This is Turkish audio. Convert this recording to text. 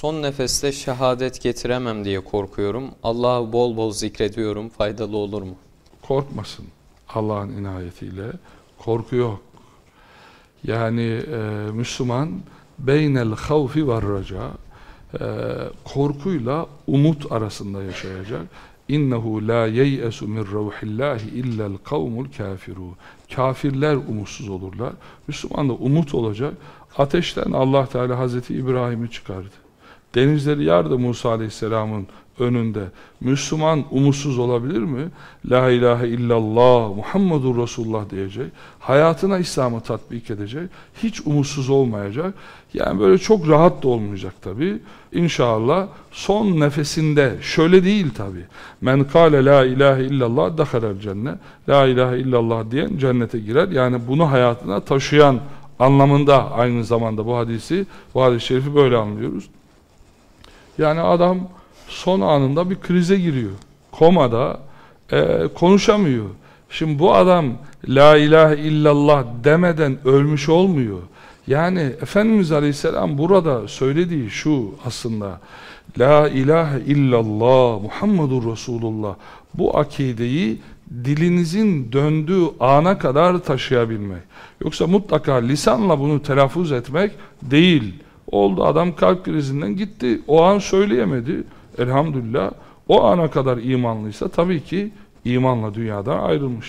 son nefeste şehadet getiremem diye korkuyorum. Allah'ı bol bol zikrediyorum. Faydalı olur mu? Korkmasın Allah'ın inayetiyle. Korku yok. Yani e, Müslüman beynel havfi var e, korkuyla umut arasında yaşayacak. İnnehu la yeyesu min ruhillahi illel kavmul kafiru. Kafirler umutsuz olurlar. Müslüman da umut olacak. Ateşten Allah Teala Hazreti İbrahim'i çıkardı. Denizleri yardı Musa Aleyhisselam'ın önünde. Müslüman umutsuz olabilir mi? La ilahe illallah Muhammedur Resulullah diyecek. Hayatına İslam'ı tatbik edecek. Hiç umutsuz olmayacak. Yani böyle çok rahat da olmayacak tabi. İnşallah son nefesinde şöyle değil tabi. Men kâle la ilahe illallah dakhalel cennet. La ilahe illallah diyen cennete girer. Yani bunu hayatına taşıyan anlamında aynı zamanda bu hadisi, bu hadis-i şerifi böyle anlıyoruz. Yani adam son anında bir krize giriyor. Komada e, konuşamıyor. Şimdi bu adam la ilahe illallah demeden ölmüş olmuyor. Yani Efendimiz Aleyhisselam burada söylediği şu aslında La ilahe illallah Muhammedur Resulullah bu akideyi dilinizin döndüğü ana kadar taşıyabilmek. Yoksa mutlaka lisanla bunu telaffuz etmek değil. Oldu adam kalp krizinden gitti. O an söyleyemedi. Elhamdülillah o ana kadar imanlıysa tabii ki imanla dünyadan ayrılmıştır.